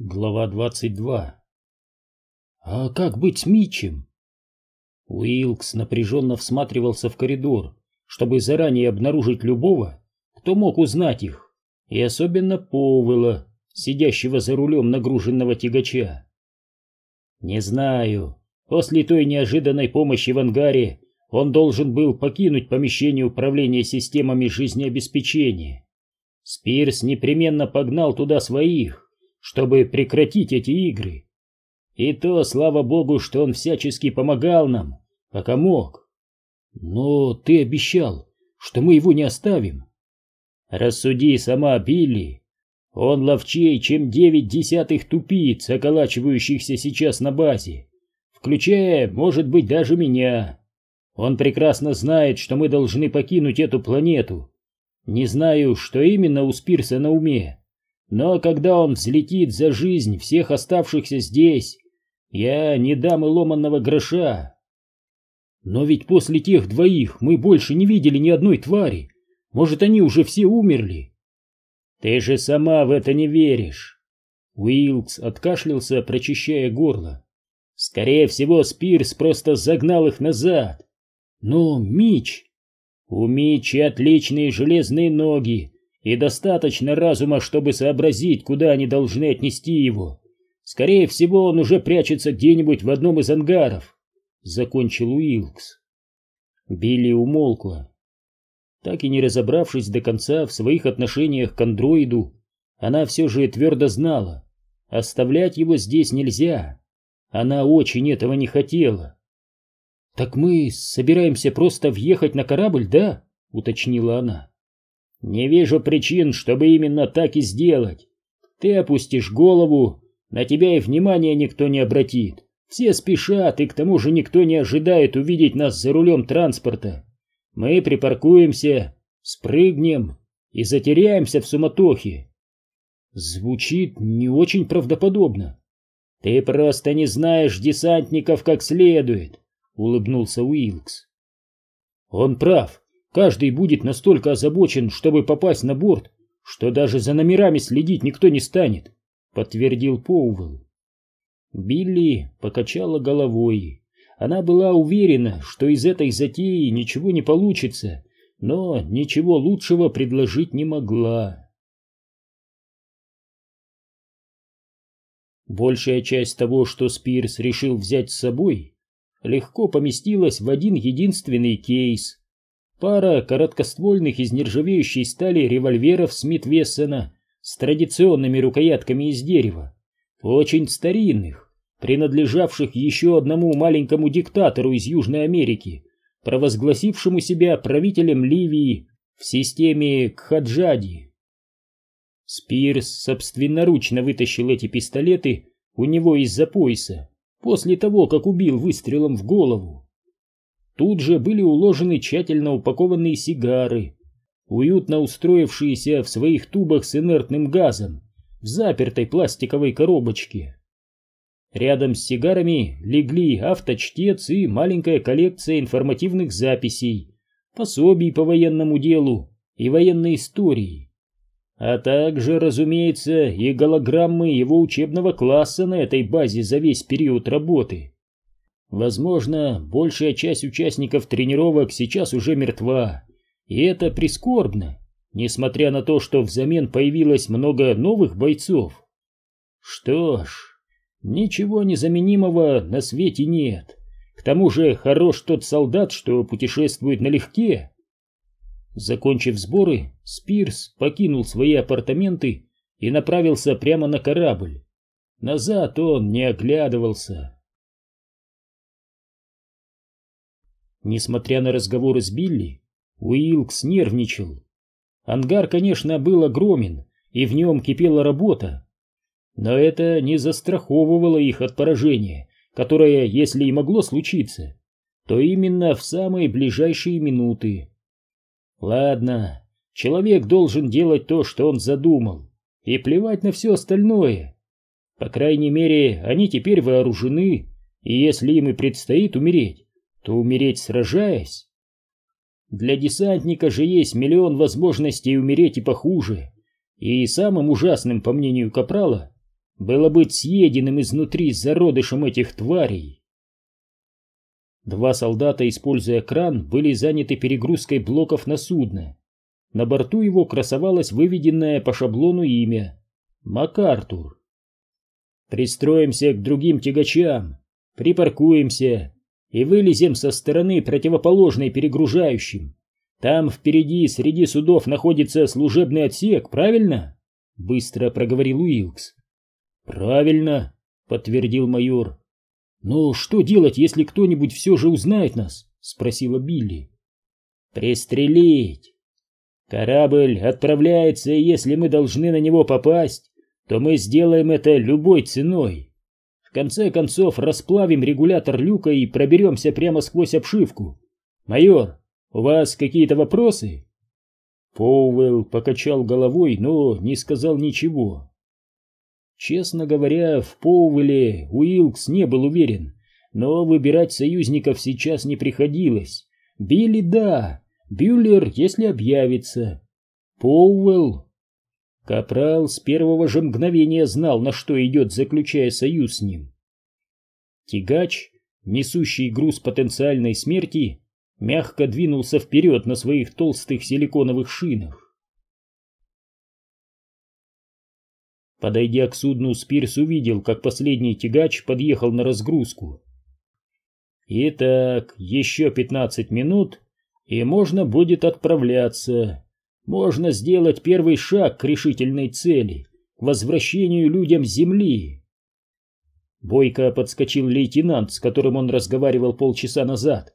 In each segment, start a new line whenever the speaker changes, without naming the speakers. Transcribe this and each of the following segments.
Глава 22 «А как быть с Митчем?» Уилкс напряженно всматривался в коридор, чтобы заранее обнаружить любого, кто мог узнать их, и особенно Повела, сидящего за рулем нагруженного тягача. «Не знаю. После той неожиданной помощи в ангаре он должен был покинуть помещение управления системами жизнеобеспечения. Спирс непременно погнал туда своих, чтобы прекратить эти игры. И то, слава богу, что он всячески помогал нам, пока мог. Но ты обещал, что мы его не оставим. Рассуди сама, Билли. Он ловчей, чем девять десятых тупиц, околачивающихся сейчас на базе, включая, может быть, даже меня. Он прекрасно знает, что мы должны покинуть эту планету. Не знаю, что именно у Спирса на уме, но когда он взлетит за жизнь всех оставшихся здесь, я не дам и ломанного гроша. Но ведь после тех двоих мы больше не видели ни одной твари. Может, они уже все умерли? Ты же сама в это не веришь. Уилкс откашлялся, прочищая горло. Скорее всего, Спирс просто загнал их назад. Но Мич... У Мичи отличные железные ноги, и достаточно разума, чтобы сообразить, куда они должны отнести его. Скорее всего, он уже прячется где-нибудь в одном из ангаров, — закончил Уилкс. Билли умолкла. Так и не разобравшись до конца в своих отношениях к андроиду, она все же твердо знала, оставлять его здесь нельзя. Она очень этого не хотела. «Так мы собираемся просто въехать на корабль, да?» — уточнила она. Не вижу причин, чтобы именно так и сделать. Ты опустишь голову, на тебя и внимания никто не обратит. Все спешат, и к тому же никто не ожидает увидеть нас за рулем транспорта. Мы припаркуемся, спрыгнем и затеряемся в суматохе. Звучит не очень правдоподобно. Ты просто не знаешь десантников как следует, улыбнулся Уилкс. Он прав. Каждый будет настолько озабочен, чтобы попасть на борт, что даже за номерами следить никто не станет, подтвердил Поувел. Билли покачала головой. Она была уверена, что из этой затеи ничего не получится, но ничего лучшего предложить не могла. Большая часть того, что Спирс решил взять с собой, легко поместилась в один единственный кейс — пара короткоствольных из нержавеющей стали револьверов Смит Вессона с традиционными рукоятками из дерева, очень старинных, принадлежавших еще одному маленькому диктатору из Южной Америки, провозгласившему себя правителем Ливии в системе Кхаджади. Спирс собственноручно вытащил эти пистолеты у него из-за пояса после того, как убил выстрелом в голову. Тут же были уложены тщательно упакованные сигары, уютно устроившиеся в своих тубах с инертным газом в запертой пластиковой коробочке. Рядом с сигарами легли авточтец и маленькая коллекция информативных записей, пособий по военному делу и военной истории, а также, разумеется, и голограммы его учебного класса на этой базе за весь период работы. Возможно, большая часть участников тренировок сейчас уже мертва, и это прискорбно, несмотря на то, что взамен появилось много новых бойцов. Что ж, ничего незаменимого на свете нет. К тому же хорош тот солдат, что путешествует налегке. Закончив сборы, Спирс покинул свои апартаменты и направился прямо на корабль. Назад он не оглядывался. Несмотря на разговоры с Билли, Уилкс нервничал. Ангар, конечно, был огромен, и в нем кипела работа. Но это не застраховывало их от поражения, которое, если и могло случиться, то именно в самые ближайшие минуты. Ладно, человек должен делать то, что он задумал, и плевать на все остальное. По крайней мере, они теперь вооружены, и если им и предстоит умереть, то умереть сражаясь. Для десантника же есть миллион возможностей умереть и похуже. И самым ужасным, по мнению Капрала, было быть съеденным изнутри зародышем этих тварей. Два солдата, используя кран, были заняты перегрузкой блоков на судно. На борту его красовалось выведенное по шаблону имя — МакАртур. «Пристроимся к другим тягачам, припаркуемся и вылезем со стороны противоположной перегружающим. Там впереди среди судов находится служебный отсек, правильно?» — быстро проговорил Уилкс. «Правильно», — подтвердил майор. «Но что делать, если кто-нибудь все же узнает нас?» — спросила Билли. «Пристрелить! Корабль отправляется, и если мы должны на него попасть, то мы сделаем это любой ценой. Конце концов расплавим регулятор люка и проберемся прямо сквозь обшивку. Майор, у вас какие-то вопросы?» Поуэлл покачал головой, но не сказал ничего. Честно говоря, в Поуэле Уилкс не был уверен, но выбирать союзников сейчас не приходилось. Билли — да, Бюллер, если объявится. Поуэлл... Капрал с первого же мгновения знал, на что идет, заключая союз с ним. Тягач, несущий груз потенциальной смерти, мягко двинулся вперед на своих толстых силиконовых шинах. Подойдя к судну, Спирс увидел, как последний тягач подъехал на разгрузку. Итак, еще пятнадцать минут, и можно будет отправляться. Можно сделать первый шаг к решительной цели, возвращению людям Земли. Бойко подскочил лейтенант, с которым он разговаривал полчаса назад.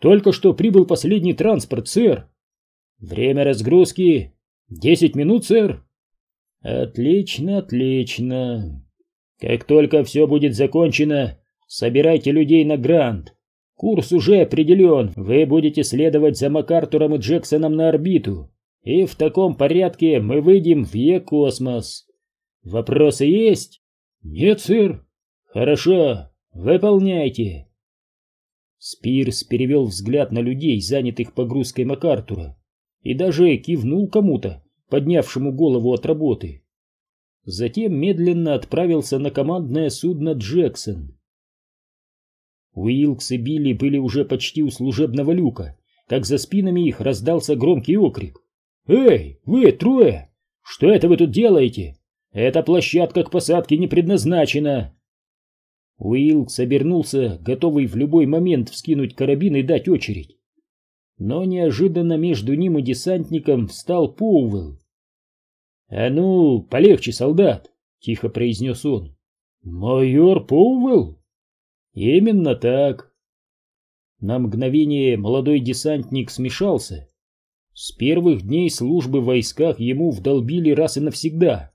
«Только что прибыл последний транспорт, сэр!» «Время разгрузки? Десять минут, сэр!» Отлично, отлично. Как только все будет закончено, собирайте людей на грант. Курс уже определен, вы будете следовать за МакАртуром и Джексоном на орбиту. И в таком порядке мы выйдем в Е-космос. Вопросы есть? Нет, сэр. Хорошо, выполняйте. Спирс перевел взгляд на людей, занятых погрузкой МакАртура, и даже кивнул кому-то, поднявшему голову от работы. Затем медленно отправился на командное судно «Джексон». Уилкс и Билли были уже почти у служебного люка, как за спинами их раздался громкий окрик. «Эй, вы трое! Что это вы тут делаете? Эта площадка к посадке не предназначена!» Уилкс обернулся, готовый в любой момент вскинуть карабин и дать очередь. Но неожиданно между ним и десантником встал Поуэлл. «А ну, полегче, солдат!» — тихо произнес он. «Майор Поуэлл?» «Именно так!» На мгновение молодой десантник смешался. С первых дней службы в войсках ему вдолбили раз и навсегда.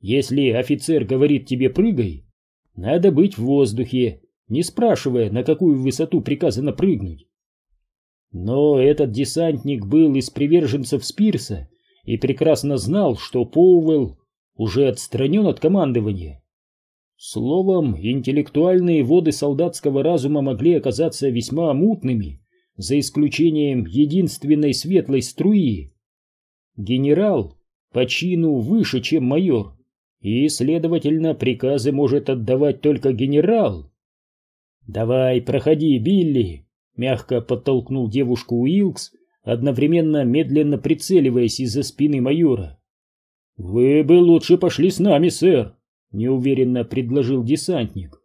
Если офицер говорит тебе «прыгай», надо быть в воздухе, не спрашивая, на какую высоту приказано прыгнуть. Но этот десантник был из приверженцев Спирса и прекрасно знал, что Поуэлл уже отстранен от командования. Словом, интеллектуальные воды солдатского разума могли оказаться весьма мутными, за исключением единственной светлой струи. Генерал по чину выше, чем майор, и, следовательно, приказы может отдавать только генерал. «Давай, проходи, Билли!» — мягко подтолкнул девушку Уилкс, одновременно медленно прицеливаясь из-за спины майора. «Вы бы лучше пошли с нами, сэр», — неуверенно предложил десантник.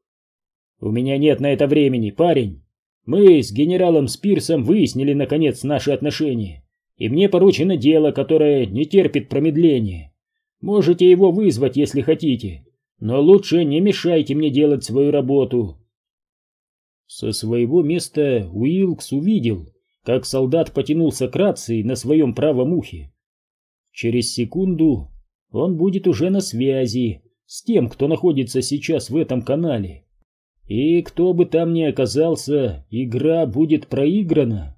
«У меня нет на это времени, парень. Мы с генералом Спирсом выяснили, наконец, наши отношения, и мне поручено дело, которое не терпит промедления. Можете его вызвать, если хотите, но лучше не мешайте мне делать свою работу». Со своего места Уилкс увидел, как солдат потянулся к рации на своем правом ухе. Через секунду он будет уже на связи с тем, кто находится сейчас в этом канале. И кто бы там ни оказался, игра будет проиграна.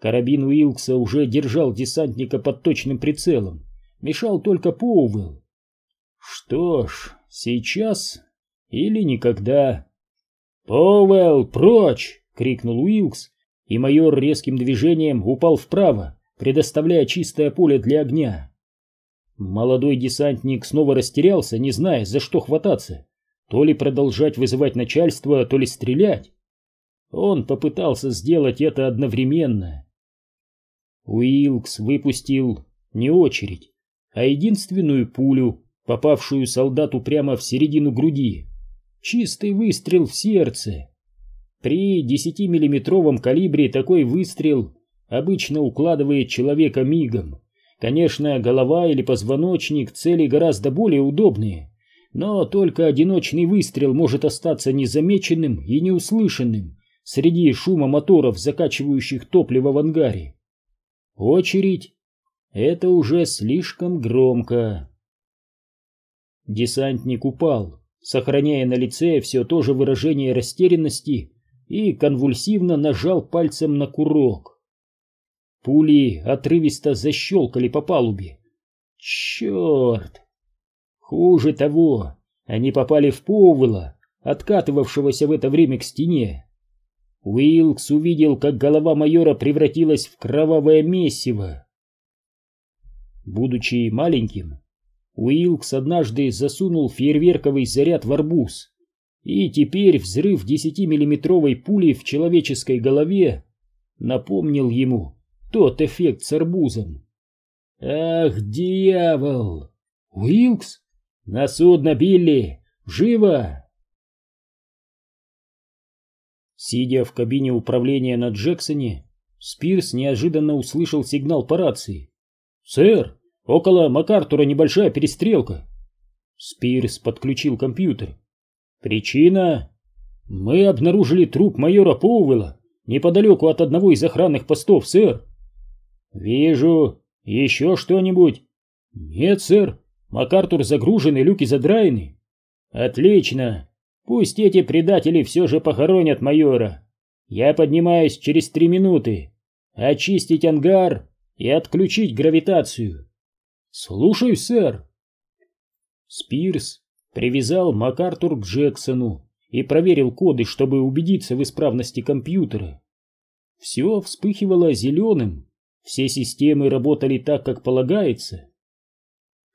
Карабин Уилкса уже держал десантника под точным прицелом, мешал только Поуэлл. Что ж, сейчас или никогда. «Поуэлл, прочь!» — крикнул Уилкс, и майор резким движением упал вправо, предоставляя чистое поле для огня. Молодой десантник снова растерялся, не зная, за что хвататься. То ли продолжать вызывать начальство, то ли стрелять. Он попытался сделать это одновременно. Уилкс выпустил не очередь, а единственную пулю, попавшую солдату прямо в середину груди. Чистый выстрел в сердце. При 10-миллиметровом калибре такой выстрел обычно укладывает человека мигом. Конечно, голова или позвоночник цели гораздо более удобные, но только одиночный выстрел может остаться незамеченным и неуслышанным среди шума моторов, закачивающих топливо в ангаре. Очередь — это уже слишком громко. Десантник упал, сохраняя на лице все то же выражение растерянности и конвульсивно нажал пальцем на курок. Пули отрывисто защелкали по палубе. Черт! Хуже того, они попали в Поуэлла, откатывавшегося в это время к стене. Уилкс увидел, как голова майора превратилась в кровавое месиво. Будучи маленьким, Уилкс однажды засунул фейерверковый заряд в арбуз, и теперь взрыв десятимиллиметровой пули в человеческой голове напомнил ему тот эффект с арбузом. «Ах, дьявол! Уилкс? На судно, Билли! Живо!» Сидя в кабине управления на Джексоне, Спирс неожиданно услышал сигнал по рации. «Сэр, около МакАртура небольшая перестрелка». Спирс подключил компьютер. «Причина? Мы обнаружили труп майора Поуэлла неподалеку от одного из охранных постов, сэр». «Вижу. Еще что-нибудь?» «Нет, сэр. МакАртур загружен и люки задраены». «Отлично. Пусть эти предатели все же похоронят майора. Я поднимаюсь через три минуты. Очистить ангар и отключить гравитацию. Слушаюсь, сэр. Спирс привязал МакАртур к Джексону и проверил коды, чтобы убедиться в исправности компьютера. Все вспыхивало зеленым, все системы работали так, как полагается.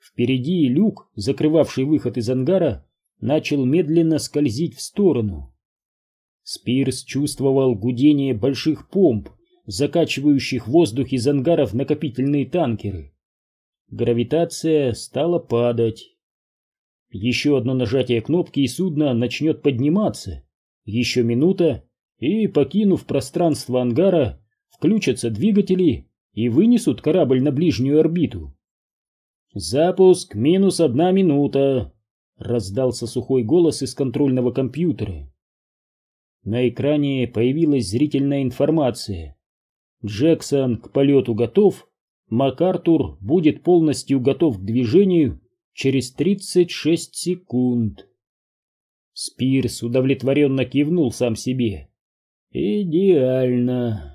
Впереди люк, закрывавший выход из ангара, начал медленно скользить в сторону. Спирс чувствовал гудение больших помп, закачивающих воздух из ангаров накопительные танкеры. Гравитация стала падать. Еще одно нажатие кнопки, и судно начнет подниматься. Еще минута, и, покинув пространство ангара, включатся двигатели и вынесут корабль на ближнюю орбиту. Запуск минус одна минута. Раздался сухой голос из контрольного компьютера. На экране появилась зрительная информация. Джексон к полету готов, МакАртур будет полностью готов к движению через 36 секунд. Спирс удовлетворенно кивнул сам себе. Идеально.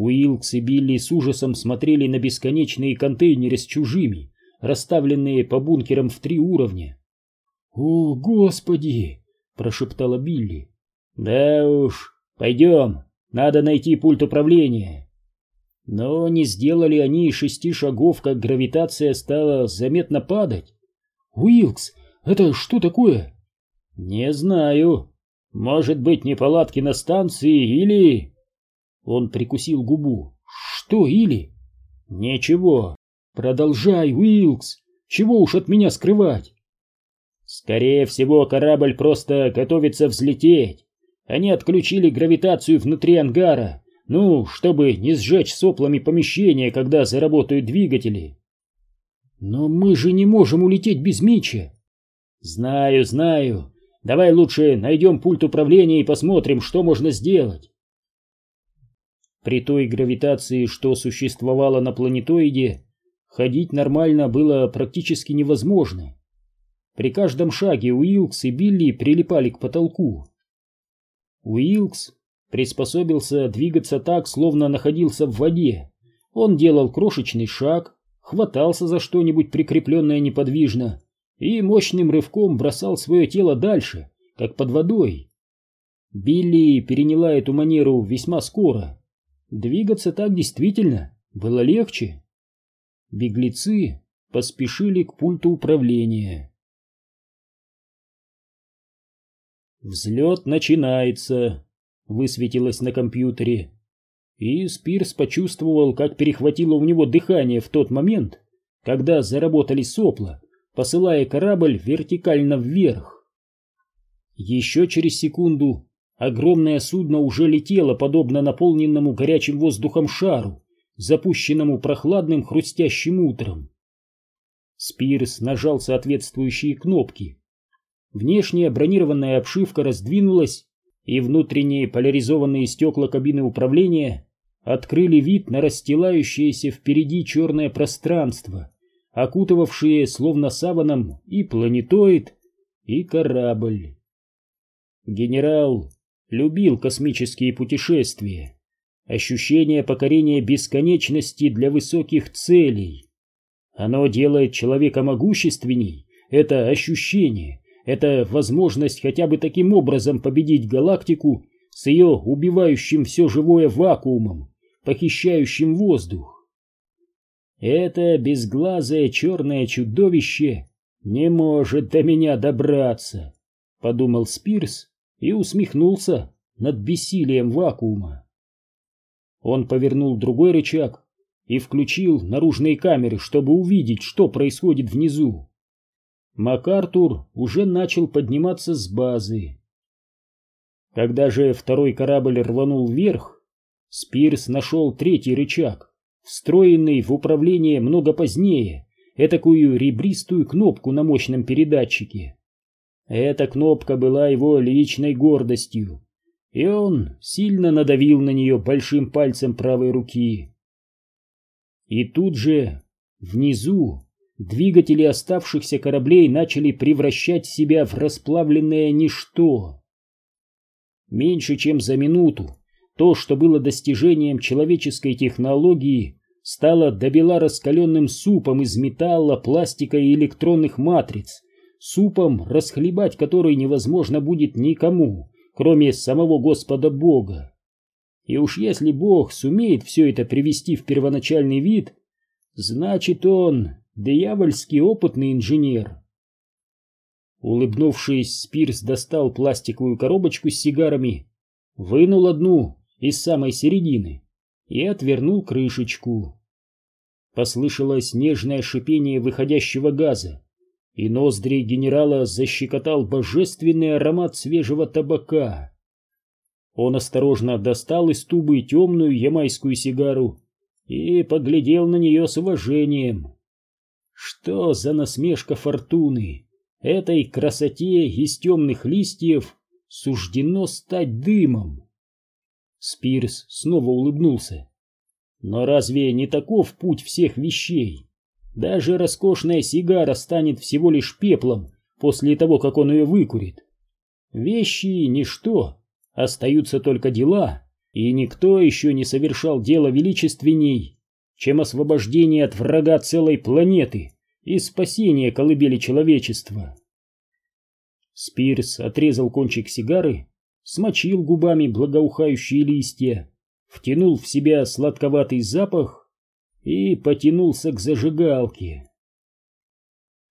Уилкс и Билли с ужасом смотрели на бесконечные контейнеры с чужими, расставленные по бункерам в три уровня. «О, Господи!» — прошептала Билли. «Да уж, пойдем, надо найти пульт управления». Но не сделали они и шести шагов, как гравитация стала заметно падать. «Уилкс, это что такое?» «Не знаю. Может быть, неполадки на станции или...» Он прикусил губу. «Что или?» «Ничего. Продолжай, Уилкс. Чего уж от меня скрывать?» «Скорее всего, корабль просто готовится взлететь. Они отключили гравитацию внутри ангара, ну, чтобы не сжечь соплами помещение, когда заработают двигатели». «Но мы же не можем улететь без Мича!» «Знаю, знаю. Давай лучше найдем пульт управления и посмотрим, что можно сделать». При той гравитации, что существовала на планетоиде, ходить нормально было практически невозможно. При каждом шаге Уилкс и Билли прилипали к потолку. Уилкс приспособился двигаться так, словно находился в воде. Он делал крошечный шаг, хватался за что-нибудь прикрепленное неподвижно и мощным рывком бросал свое тело дальше, как под водой. Билли переняла эту манеру весьма скоро. Двигаться так действительно было легче. беглецы поспешили к пульту управления. «Взлет начинается», — высветилось на компьютере. И Спирс почувствовал, как перехватило у него дыхание в тот момент, когда заработали сопла, посылая корабль вертикально вверх. Еще через секунду огромное судно уже летело, подобно наполненному горячим воздухом шару, запущенному прохладным хрустящим утром. Спирс нажал соответствующие кнопки. Внешняя бронированная обшивка раздвинулась, и внутренние поляризованные стекла кабины управления открыли вид на расстилающееся впереди черное пространство, окутывавшее словно саваном и планетоид, и корабль. Генерал любил космические путешествия, ощущение покорения бесконечности для высоких целей. Оно делает человека могущественней, это ощущение, это возможность хотя бы таким образом победить галактику с ее убивающим все живое вакуумом, похищающим воздух. Это безглазое черное чудовище не может до меня добраться, подумал Спирс и усмехнулся над бессилием вакуума. Он повернул другой рычаг и включил наружные камеры, чтобы увидеть, что происходит внизу. МакАртур уже начал подниматься с базы. Когда же второй корабль рванул вверх, Спирс нашел третий рычаг, встроенный в управление много позднее, этакую ребристую кнопку на мощном передатчике. Эта кнопка была его личной гордостью, и он сильно надавил на нее большим пальцем правой руки. И тут же, внизу, двигатели оставшихся кораблей начали превращать себя в расплавленное ничто. Меньше чем за минуту то, что было достижением человеческой технологии, стало добела раскаленным супом из металла, пластика и электронных матриц, супом, расхлебать который невозможно будет никому, кроме самого Господа Бога. И уж если Бог сумеет все это привести в первоначальный вид, значит он дьявольский опытный инженер. Улыбнувшись, Спирс достал пластиковую коробочку с сигарами, вынул одну из самой середины и отвернул крышечку. Послышалось нежное шипение выходящего газа и ноздри генерала защекотал божественный аромат свежего табака. Он осторожно достал из тубы темную ямайскую сигару и поглядел на нее с уважением. Что за насмешка фортуны! Этой красоте из темных листьев суждено стать дымом. Спирс снова улыбнулся. Но разве не таков путь всех вещей? Даже роскошная сигара станет всего лишь пеплом после того, как он ее выкурит. Вещи — ничто, остаются только дела, и никто еще не совершал дело величественней, чем освобождение от врага целой планеты и спасение колыбели человечества. Спирс отрезал кончик сигары, смочил губами благоухающие листья, втянул в себя сладковатый запах и потянулся к зажигалке.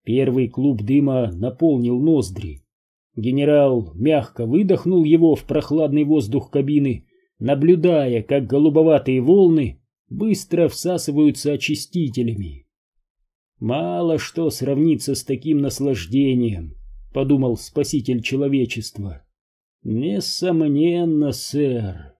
Первый клуб дыма наполнил ноздри. Генерал мягко выдохнул его в прохладный воздух кабины, наблюдая, как голубоватые волны быстро всасываются очистителями. «Мало что сравнится с таким наслаждением», — подумал спаситель человечества. «Несомненно, сэр».